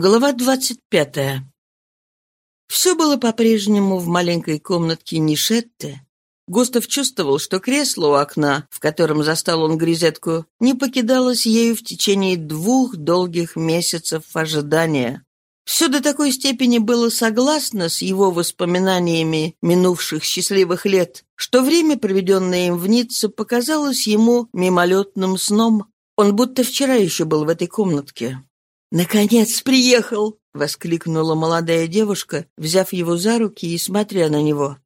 Глава двадцать пятая. Все было по-прежнему в маленькой комнатке Нишетте. Густав чувствовал, что кресло у окна, в котором застал он Гризетку, не покидалось ею в течение двух долгих месяцев ожидания. Все до такой степени было согласно с его воспоминаниями минувших счастливых лет, что время, проведенное им в Ницце, показалось ему мимолетным сном. Он будто вчера еще был в этой комнатке. «Наконец приехал!» — воскликнула молодая девушка, взяв его за руки и смотря на него.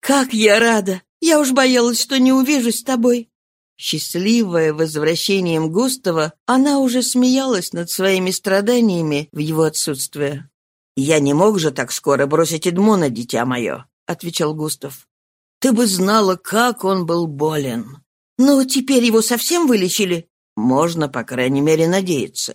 «Как я рада! Я уж боялась, что не увижусь с тобой!» Счастливая возвращением Густава, она уже смеялась над своими страданиями в его отсутствие. «Я не мог же так скоро бросить Эдмона, дитя мое», — отвечал Густав. «Ты бы знала, как он был болен». «Ну, теперь его совсем вылечили?» «Можно, по крайней мере, надеяться.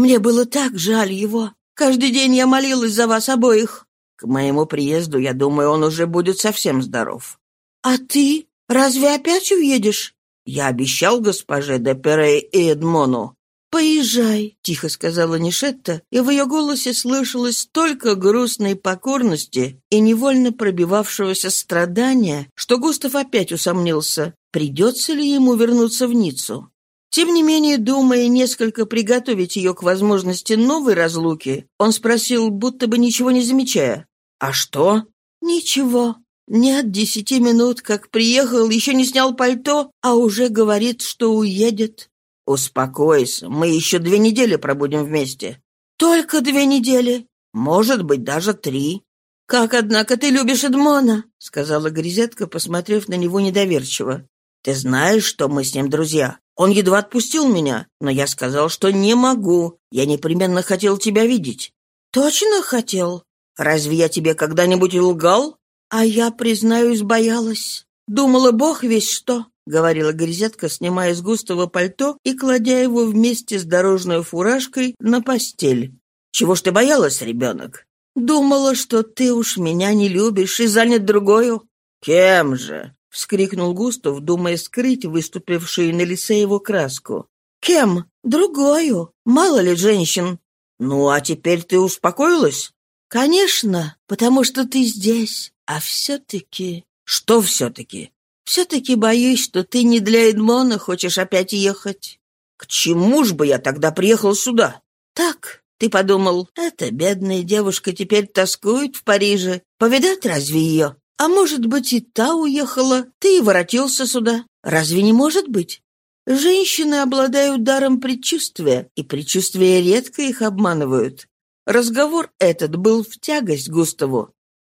Мне было так жаль его. Каждый день я молилась за вас обоих. К моему приезду, я думаю, он уже будет совсем здоров. А ты? Разве опять уедешь? Я обещал госпоже де Пере и Эдмону. «Поезжай», — тихо сказала Нишетта, и в ее голосе слышалось столько грустной покорности и невольно пробивавшегося страдания, что Густав опять усомнился, придется ли ему вернуться в Ниццу. Тем не менее, думая несколько приготовить ее к возможности новой разлуки, он спросил, будто бы ничего не замечая. «А что?» «Ничего. Нет десяти минут, как приехал, еще не снял пальто, а уже говорит, что уедет». «Успокойся, мы еще две недели пробудем вместе». «Только две недели?» «Может быть, даже три». «Как, однако, ты любишь Эдмона?» — сказала Гризетка, посмотрев на него недоверчиво. «Ты знаешь, что мы с ним друзья. Он едва отпустил меня, но я сказал, что не могу. Я непременно хотел тебя видеть». «Точно хотел? Разве я тебе когда-нибудь лгал?» «А я, признаюсь, боялась. Думала, бог весь что», — говорила Грязетка, снимая с густого пальто и кладя его вместе с дорожной фуражкой на постель. «Чего ж ты боялась, ребенок?» «Думала, что ты уж меня не любишь и занят другою». «Кем же?» — вскрикнул Густав, думая скрыть выступившую на лице его краску. «Кем? Другою. Мало ли женщин». «Ну, а теперь ты успокоилась?» «Конечно, потому что ты здесь. А все-таки...» «Что все-таки?» «Все-таки боюсь, что ты не для Эдмона хочешь опять ехать». «К чему ж бы я тогда приехал сюда?» «Так, ты подумал, эта бедная девушка теперь тоскует в Париже. Повидать разве ее? А может быть, и та уехала, ты и воротился сюда. Разве не может быть? Женщины обладают даром предчувствия, и предчувствия редко их обманывают. Разговор этот был в тягость Густаву.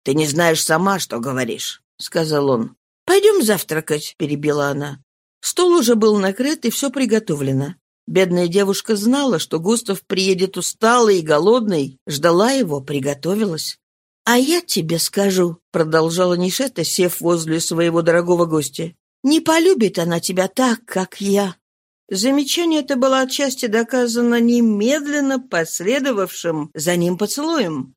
«Ты не знаешь сама, что говоришь», — сказал он. «Пойдем завтракать», — перебила она. Стол уже был накрыт, и все приготовлено. Бедная девушка знала, что Густав приедет усталый и голодный, ждала его, приготовилась. «А я тебе скажу», — продолжала Нишета, сев возле своего дорогого гостя, «не полюбит она тебя так, как я». Замечание это было отчасти доказано немедленно последовавшим за ним поцелуем.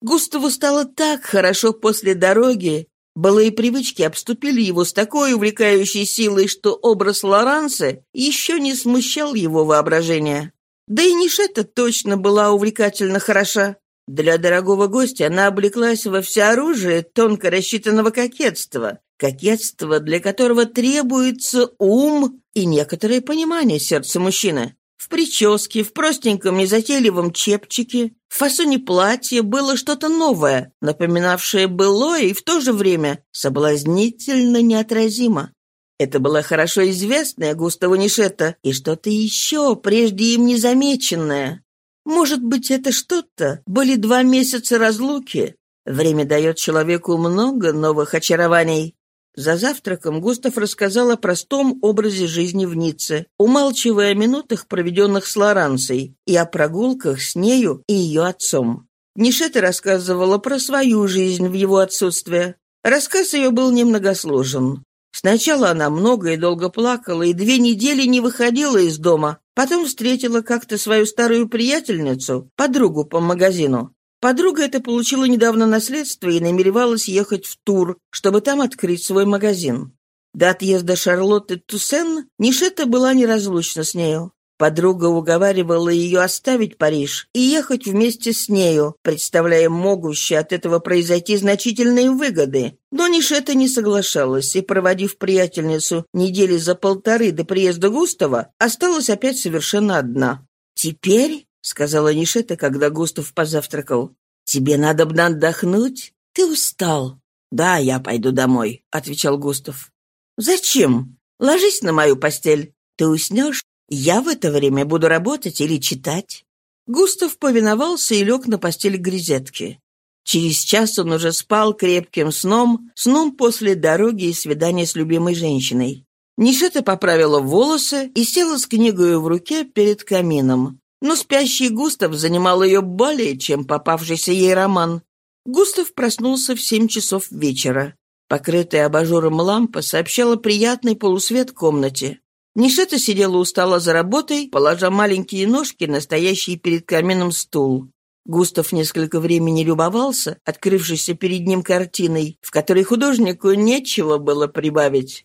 Густаву стало так хорошо после дороги, былые привычки обступили его с такой увлекающей силой, что образ Лоранса еще не смущал его воображения. Да и Нишета точно была увлекательно хороша. Для дорогого гостя она облеклась во всеоружие тонко рассчитанного кокетства, кокетства, для которого требуется ум и некоторое понимание сердца мужчины. В прическе, в простеньком незатейливом чепчике, в фасоне платья было что-то новое, напоминавшее былое и в то же время соблазнительно неотразимо. Это было хорошо известное Густаву Нишета и что-то еще, прежде им незамеченное. Может быть, это что-то были два месяца разлуки. Время дает человеку много новых очарований. За завтраком Густав рассказал о простом образе жизни в Ницце, умалчивая о минутах, проведенных с Лоранцей, и о прогулках с нею и ее отцом. Нишета рассказывала про свою жизнь в его отсутствие. Рассказ ее был немногосложен. Сначала она много и долго плакала, и две недели не выходила из дома, Потом встретила как-то свою старую приятельницу, подругу по магазину. Подруга эта получила недавно наследство и намеревалась ехать в Тур, чтобы там открыть свой магазин. До отъезда Шарлотты Туссен Нишета была неразлучна с нею. Подруга уговаривала ее оставить Париж и ехать вместе с нею, представляя могущие от этого произойти значительные выгоды. Но Нишета не соглашалась и, проводив приятельницу недели за полторы до приезда Густава, осталась опять совершенно одна. «Теперь», — сказала Нишета, когда Густав позавтракал, — «тебе надо бы отдохнуть. Ты устал». «Да, я пойду домой», — отвечал Густав. «Зачем? Ложись на мою постель. Ты уснешь, я в это время буду работать или читать». Густав повиновался и лег на постель Гризетки. Через час он уже спал крепким сном, сном после дороги и свидания с любимой женщиной. Нишета поправила волосы и села с книгой в руке перед камином. Но спящий Густав занимал ее более, чем попавшийся ей роман. Густав проснулся в семь часов вечера. Покрытая абажуром лампа сообщала приятный полусвет комнате. Нишета сидела у стола за работой, положа маленькие ножки на стоящий перед камином стул. Густав несколько времени любовался, открывшейся перед ним картиной, в которой художнику нечего было прибавить.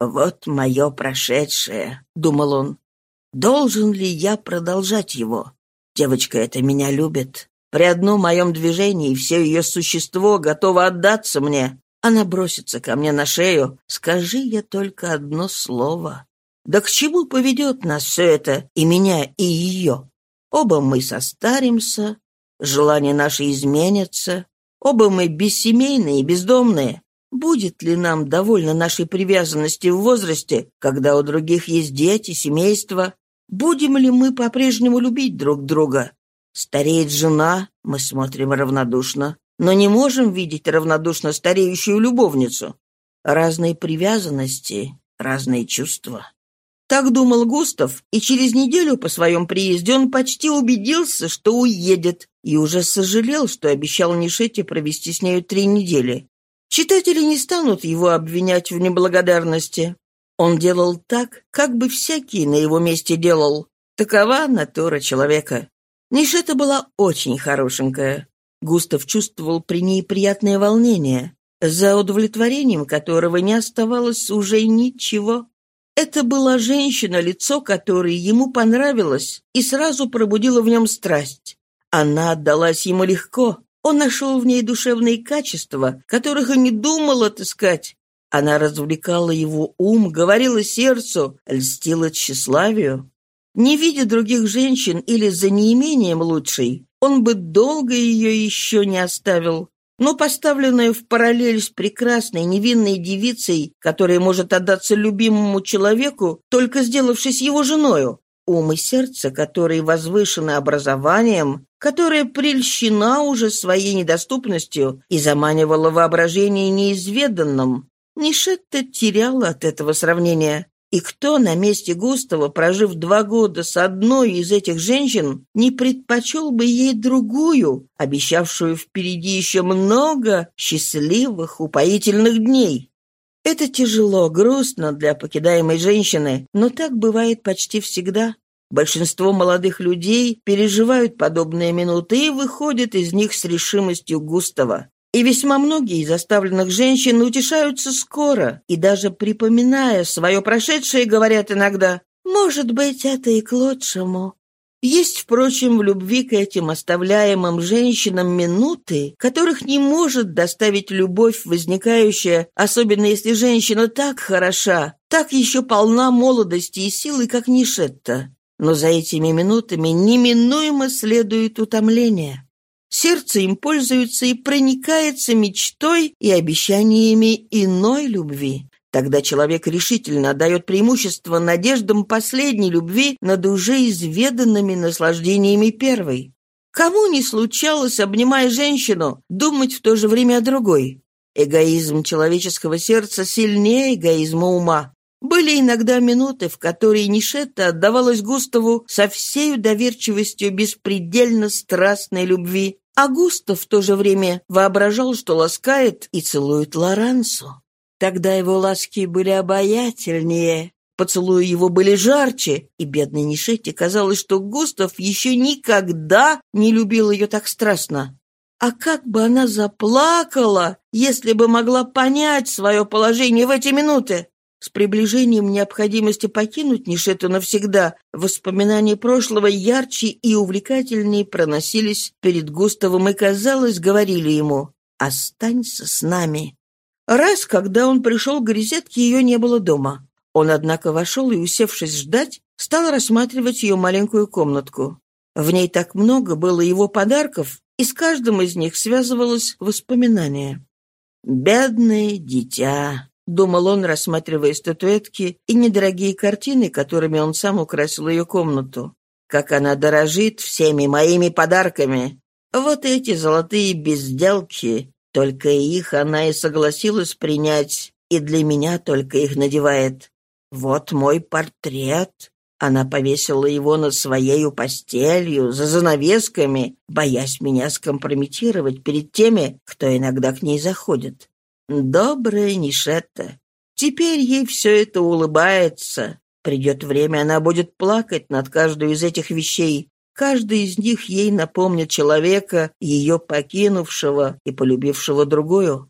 «Вот мое прошедшее», — думал он. «Должен ли я продолжать его? Девочка эта меня любит. При одном моем движении все ее существо готово отдаться мне. Она бросится ко мне на шею. Скажи я только одно слово. Да к чему поведет нас все это, и меня, и ее? Оба мы состаримся, желания наши изменятся, оба мы бессемейные и бездомные. Будет ли нам довольно нашей привязанности в возрасте, когда у других есть дети, семейство? Будем ли мы по-прежнему любить друг друга? Стареет жена, мы смотрим равнодушно, но не можем видеть равнодушно стареющую любовницу. Разные привязанности, разные чувства. Так думал Густав, и через неделю по своем приезде он почти убедился, что уедет, и уже сожалел, что обещал Нишете провести с нею три недели. Читатели не станут его обвинять в неблагодарности. Он делал так, как бы всякий на его месте делал. Такова натура человека. Нишета была очень хорошенькая. Густав чувствовал при ней приятное волнение, за удовлетворением которого не оставалось уже ничего. Это была женщина, лицо которой ему понравилось и сразу пробудило в нем страсть. Она отдалась ему легко. Он нашел в ней душевные качества, которых и не думал отыскать. Она развлекала его ум, говорила сердцу, льстила тщеславию. Не видя других женщин или за неимением лучшей, он бы долго ее еще не оставил но поставленная в параллель с прекрасной невинной девицей, которая может отдаться любимому человеку, только сделавшись его женою, ум и сердце, которые возвышены образованием, которая прельщена уже своей недоступностью и заманивала воображение неизведанным, Нишетта теряла от этого сравнения. И кто на месте Густава, прожив два года с одной из этих женщин, не предпочел бы ей другую, обещавшую впереди еще много счастливых, упоительных дней? Это тяжело, грустно для покидаемой женщины, но так бывает почти всегда. Большинство молодых людей переживают подобные минуты и выходят из них с решимостью Густава. И весьма многие из оставленных женщин утешаются скоро, и даже припоминая свое прошедшее, говорят иногда «Может быть, это и к лучшему». Есть, впрочем, в любви к этим оставляемым женщинам минуты, которых не может доставить любовь, возникающая, особенно если женщина так хороша, так еще полна молодости и силы, как Нишетта. Но за этими минутами неминуемо следует утомление. Сердце им пользуется и проникается мечтой и обещаниями иной любви. Тогда человек решительно дает преимущество надеждам последней любви над уже изведанными наслаждениями первой. Кому не случалось, обнимая женщину, думать в то же время о другой? Эгоизм человеческого сердца сильнее эгоизма ума. Были иногда минуты, в которые Нишетта отдавалась Густаву со всей доверчивостью беспредельно страстной любви, а Густав в то же время воображал, что ласкает и целует Лорансу. Тогда его ласки были обаятельнее, поцелуи его были жарче, и бедной Нишете казалось, что Густав еще никогда не любил ее так страстно. А как бы она заплакала, если бы могла понять свое положение в эти минуты? С приближением необходимости покинуть Нишету навсегда воспоминания прошлого ярче и увлекательнее проносились перед Густавом и, казалось, говорили ему «Останься с нами». Раз, когда он пришел к Гризетке, ее не было дома. Он, однако, вошел и, усевшись ждать, стал рассматривать ее маленькую комнатку. В ней так много было его подарков, и с каждым из них связывалось воспоминание. «Бедное дитя», — думал он, рассматривая статуэтки и недорогие картины, которыми он сам украсил ее комнату. «Как она дорожит всеми моими подарками! Вот эти золотые безделки, только их она и согласилась принять, и для меня только их надевает. Вот мой портрет, она повесила его над своей постелью, за занавесками, боясь меня скомпрометировать перед теми, кто иногда к ней заходит. Добрая Нишетта. Теперь ей все это улыбается. Придет время, она будет плакать над каждой из этих вещей. Каждый из них ей напомнит человека, ее покинувшего и полюбившего другую.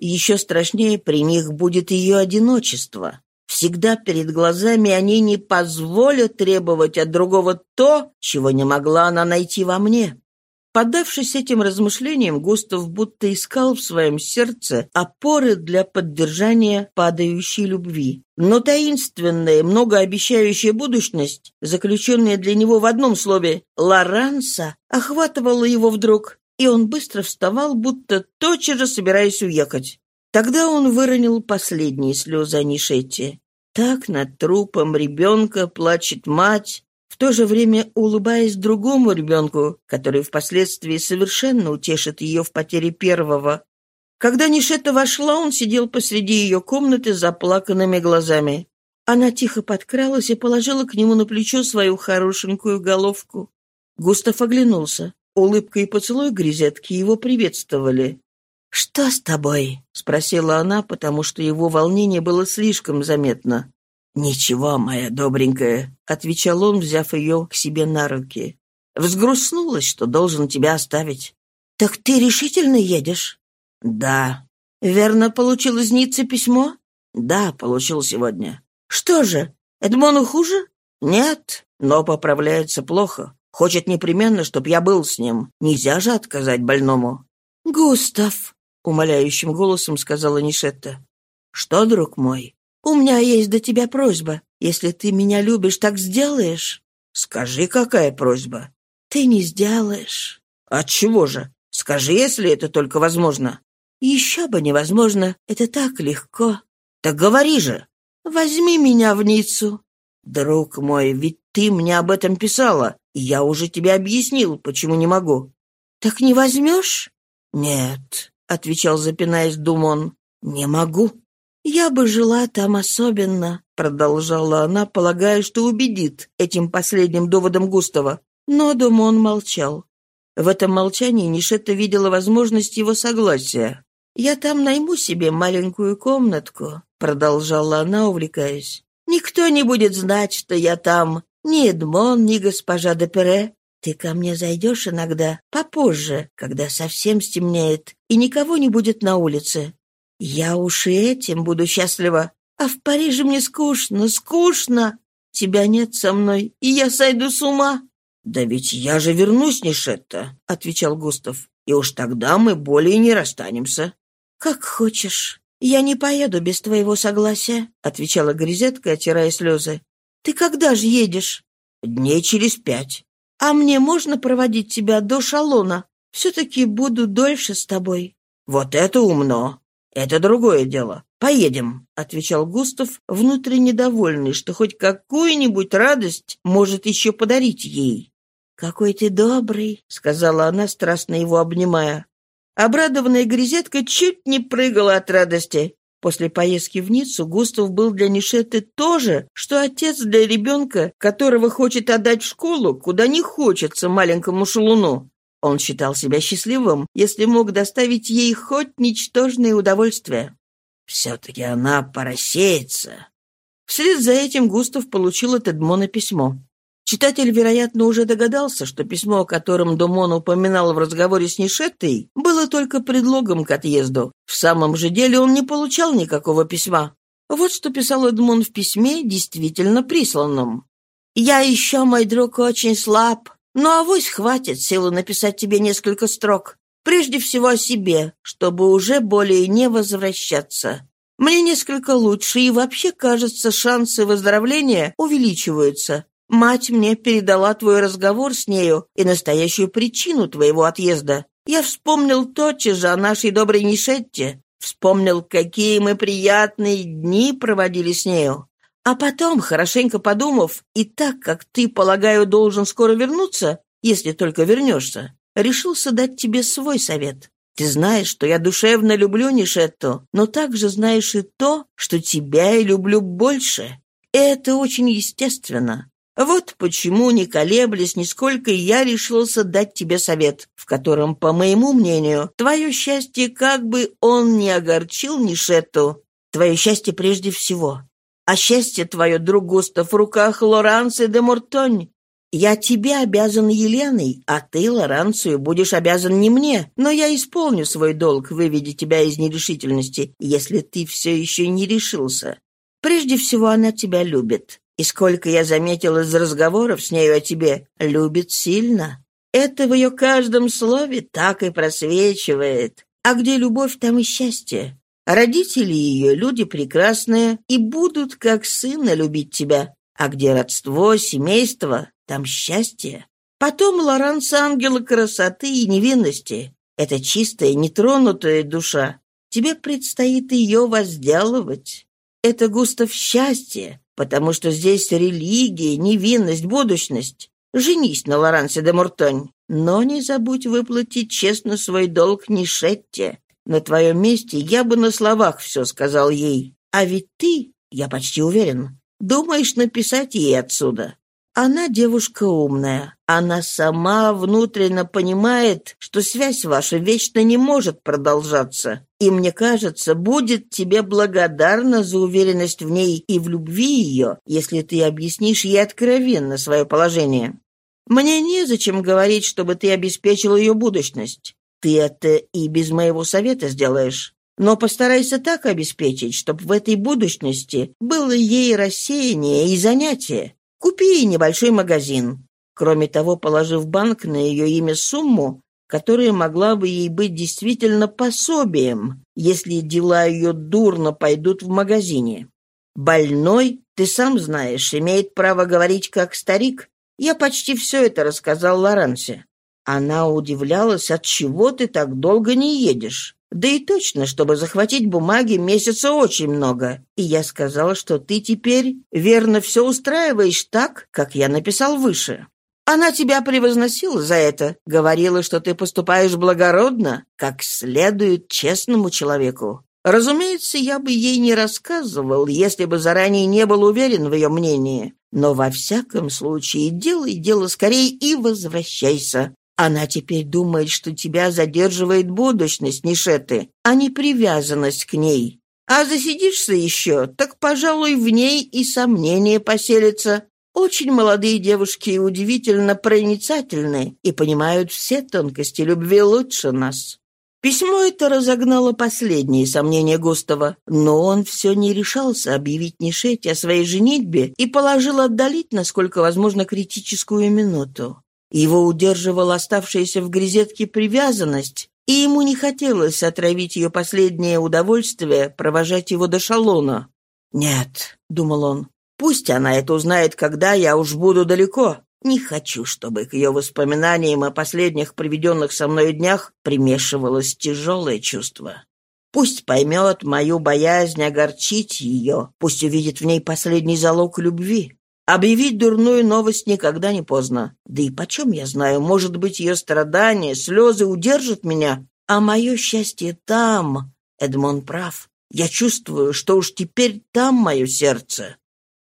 Еще страшнее при них будет ее одиночество. Всегда перед глазами они не позволят требовать от другого то, чего не могла она найти во мне. Поддавшись этим размышлениям, Густав будто искал в своем сердце опоры для поддержания падающей любви. Но таинственная, многообещающая будущность, заключенная для него в одном слове «Лоранса», охватывала его вдруг, и он быстро вставал, будто тотчас же собираясь уехать. Тогда он выронил последние слезы Анишетти. Так над трупом ребенка плачет мать, то же время улыбаясь другому ребенку, который впоследствии совершенно утешит ее в потере первого. Когда Нишета вошла, он сидел посреди ее комнаты с заплаканными глазами. Она тихо подкралась и положила к нему на плечо свою хорошенькую головку. Густав оглянулся. Улыбка и поцелуй грезетки его приветствовали. «Что с тобой?» — спросила она, потому что его волнение было слишком заметно. «Ничего, моя добренькая», — отвечал он, взяв ее к себе на руки. «Взгрустнулась, что должен тебя оставить». «Так ты решительно едешь?» «Да». «Верно, получил из Ниццы письмо?» «Да, получил сегодня». «Что же, Эдмону хуже?» «Нет, но поправляется плохо. Хочет непременно, чтоб я был с ним. Нельзя же отказать больному». «Густав», — умоляющим голосом сказала Нишетта. «Что, друг мой?» «У меня есть до тебя просьба. Если ты меня любишь, так сделаешь?» «Скажи, какая просьба?» «Ты не сделаешь». «Отчего же? Скажи, если это только возможно». «Еще бы невозможно. Это так легко». «Так говори же». «Возьми меня в Ниццу». «Друг мой, ведь ты мне об этом писала, и я уже тебе объяснил, почему не могу». «Так не возьмешь?» «Нет», — отвечал, запинаясь Думон, — «не могу». «Я бы жила там особенно», — продолжала она, полагая, что убедит этим последним доводом Густава. Но Думон молчал. В этом молчании Нишетта видела возможность его согласия. «Я там найму себе маленькую комнатку», — продолжала она, увлекаясь. «Никто не будет знать, что я там. Ни Эдмон, ни госпожа де Пере. Ты ко мне зайдешь иногда, попозже, когда совсем стемнеет, и никого не будет на улице. Я уж и этим буду счастлива. А в Париже мне скучно, скучно. Тебя нет со мной, и я сойду с ума». «Да ведь я же вернусь, Нишетта», — отвечал Густав. «И уж тогда мы более не расстанемся». «Как хочешь. Я не поеду без твоего согласия», — отвечала Гризетка, отирая слезы. «Ты когда же едешь?» «Дней через пять». «А мне можно проводить тебя до шалона? Все-таки буду дольше с тобой». «Вот это умно! Это другое дело. Поедем», — отвечал Густав, внутренне довольный, что хоть какую-нибудь радость может еще подарить ей. «Какой ты добрый», — сказала она, страстно его обнимая. Обрадованная Грезетка чуть не прыгала от радости. После поездки в Ниццу Густав был для Нишеты то же, что отец для ребенка, которого хочет отдать в школу, куда не хочется маленькому шалуну. Он считал себя счастливым, если мог доставить ей хоть ничтожное удовольствие. Все-таки она порассеется. Вслед за этим Густав получил от Эдмона письмо. Читатель, вероятно, уже догадался, что письмо, о котором Думон упоминал в разговоре с Нишеттой, было только предлогом к отъезду. В самом же деле он не получал никакого письма. Вот что писал Эдмон в письме, действительно присланном. «Я еще, мой друг, очень слаб, но авось хватит силы написать тебе несколько строк. Прежде всего о себе, чтобы уже более не возвращаться. Мне несколько лучше, и вообще, кажется, шансы выздоровления увеличиваются. Мать мне передала твой разговор с нею и настоящую причину твоего отъезда. Я вспомнил тотчас же о нашей доброй Нишетте, вспомнил, какие мы приятные дни проводили с нею. А потом, хорошенько подумав, и так как ты, полагаю, должен скоро вернуться, если только вернешься, решился дать тебе свой совет. Ты знаешь, что я душевно люблю Нишетту, но также знаешь и то, что тебя я люблю больше. Это очень естественно. Вот почему, не колеблясь нисколько, я решился дать тебе совет, в котором, по моему мнению, твое счастье, как бы он ни огорчил Нишетту, твое счастье прежде всего. А счастье твое, друг Густав, в руках Лоранса де Муртонь. Я тебе обязан Еленой, а ты, Лоранцию, будешь обязан не мне, но я исполню свой долг, выведя тебя из нерешительности, если ты все еще не решился. Прежде всего, она тебя любит. И сколько я заметил из разговоров с нею о тебе, любит сильно. Это в ее каждом слове так и просвечивает. А где любовь, там и счастье. Родители ее люди прекрасные и будут как сына любить тебя. А где родство, семейство, там счастье. Потом Лоранс ангела красоты и невинности. Это чистая, нетронутая душа. Тебе предстоит ее возделывать. Это Густав счастье, потому что здесь религия, невинность, будущность. Женись на Лорансе де Муртонь, но не забудь выплатить честно свой долг Нишетте. На твоем месте я бы на словах все сказал ей. А ведь ты, я почти уверен, думаешь написать ей отсюда. Она девушка умная. Она сама внутренно понимает, что связь ваша вечно не может продолжаться. И, мне кажется, будет тебе благодарна за уверенность в ней и в любви ее, если ты объяснишь ей откровенно свое положение. Мне незачем говорить, чтобы ты обеспечил ее будущность. Ты это и без моего совета сделаешь. Но постарайся так обеспечить, чтобы в этой будущности было ей рассеяние и занятие. Купи ей небольшой магазин. Кроме того, положи в банк на ее имя сумму, которая могла бы ей быть действительно пособием, если дела ее дурно пойдут в магазине. Больной, ты сам знаешь, имеет право говорить как старик. Я почти все это рассказал Лорансе. Она удивлялась, от чего ты так долго не едешь. Да и точно, чтобы захватить бумаги, месяца очень много. И я сказала, что ты теперь верно все устраиваешь так, как я написал выше. Она тебя превозносила за это, говорила, что ты поступаешь благородно, как следует честному человеку. Разумеется, я бы ей не рассказывал, если бы заранее не был уверен в ее мнении. Но во всяком случае, делай дело скорее и возвращайся. Она теперь думает, что тебя задерживает будущность Нишеты, а не привязанность к ней. А засидишься еще, так, пожалуй, в ней и сомнения поселятся. Очень молодые девушки удивительно проницательны и понимают все тонкости любви лучше нас. Письмо это разогнало последние сомнения Густава, но он все не решался объявить Нишете о своей женитьбе и положил отдалить, насколько возможно, критическую минуту. Его удерживала оставшаяся в грезетке привязанность, и ему не хотелось отравить ее последнее удовольствие провожать его до шалона. «Нет», — думал он, — «пусть она это узнает, когда я уж буду далеко. Не хочу, чтобы к ее воспоминаниям о последних проведенных со мной днях примешивалось тяжелое чувство. Пусть поймет мою боязнь огорчить ее, пусть увидит в ней последний залог любви. Объявить дурную новость никогда не поздно. Да и почем я знаю, может быть, ее страдания, слезы удержат меня, а мое счастье там. Эдмон прав. Я чувствую, что уж теперь там мое сердце.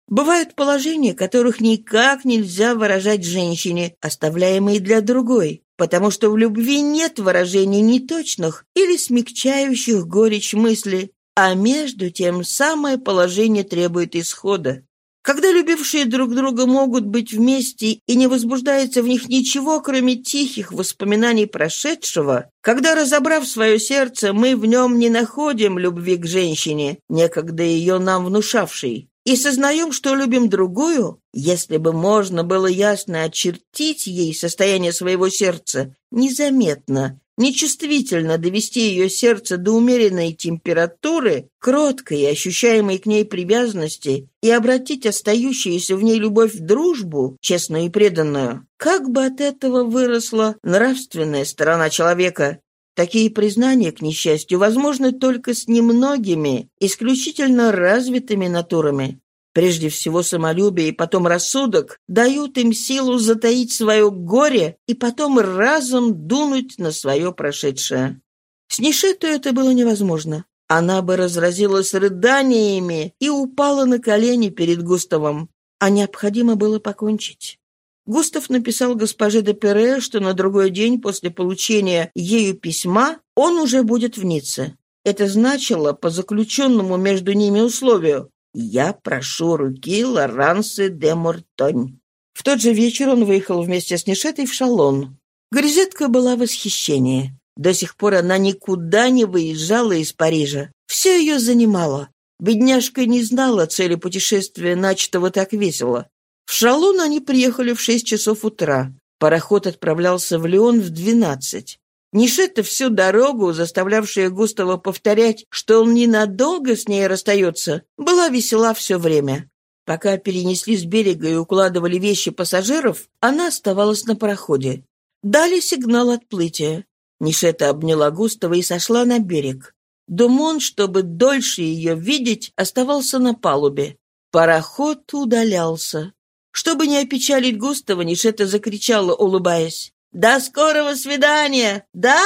Бывают положения, которых никак нельзя выражать женщине, оставляемые для другой, потому что в любви нет выражений неточных или смягчающих горечь мысли, а между тем самое положение требует исхода. Когда любившие друг друга могут быть вместе и не возбуждается в них ничего, кроме тихих воспоминаний прошедшего, когда, разобрав свое сердце, мы в нем не находим любви к женщине, некогда ее нам внушавшей, и сознаем, что любим другую, если бы можно было ясно очертить ей состояние своего сердца, незаметно, нечувствительно довести ее сердце до умеренной температуры, кроткой и ощущаемой к ней привязанности, и обратить остающуюся в ней любовь в дружбу, честную и преданную, как бы от этого выросла нравственная сторона человека, Такие признания, к несчастью, возможны только с немногими, исключительно развитыми натурами. Прежде всего самолюбие и потом рассудок дают им силу затаить свое горе и потом разом дунуть на свое прошедшее. С Нишету это было невозможно. Она бы разразилась рыданиями и упала на колени перед Густавом. А необходимо было покончить. Густав написал госпоже де Пере, что на другой день после получения ею письма он уже будет в Ницце. Это значило по заключенному между ними условию «Я прошу руки Лорансы де Мортонь». В тот же вечер он выехал вместе с Нишетой в Шалон. Гризетка была в восхищении. До сих пор она никуда не выезжала из Парижа. Все ее занимало. Бедняжка не знала цели путешествия, начатого так весело. В Шалон они приехали в шесть часов утра. Пароход отправлялся в Лион в двенадцать. Нишета всю дорогу, заставлявшая Густава повторять, что он ненадолго с ней расстается, была весела все время. Пока перенесли с берега и укладывали вещи пассажиров, она оставалась на пароходе. Дали сигнал отплытия. Нишета обняла Густава и сошла на берег. Думон, чтобы дольше ее видеть, оставался на палубе. Пароход удалялся. Чтобы не опечалить Густава, Нишета закричала, улыбаясь. «До скорого свидания! Да?»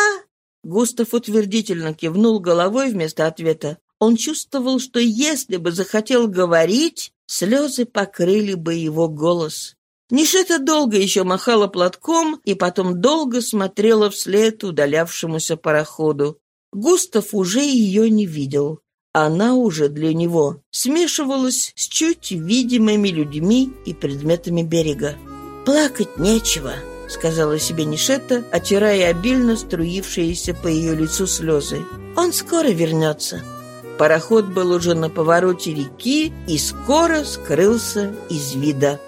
Густав утвердительно кивнул головой вместо ответа. Он чувствовал, что если бы захотел говорить, слезы покрыли бы его голос. Нишета долго еще махала платком и потом долго смотрела вслед удалявшемуся пароходу. Густав уже ее не видел. Она уже для него смешивалась с чуть видимыми людьми и предметами берега. «Плакать нечего», — сказала себе Нишета, отирая обильно струившиеся по ее лицу слезы. «Он скоро вернется». Пароход был уже на повороте реки и скоро скрылся из вида.